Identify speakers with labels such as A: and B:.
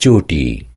A: चोटी।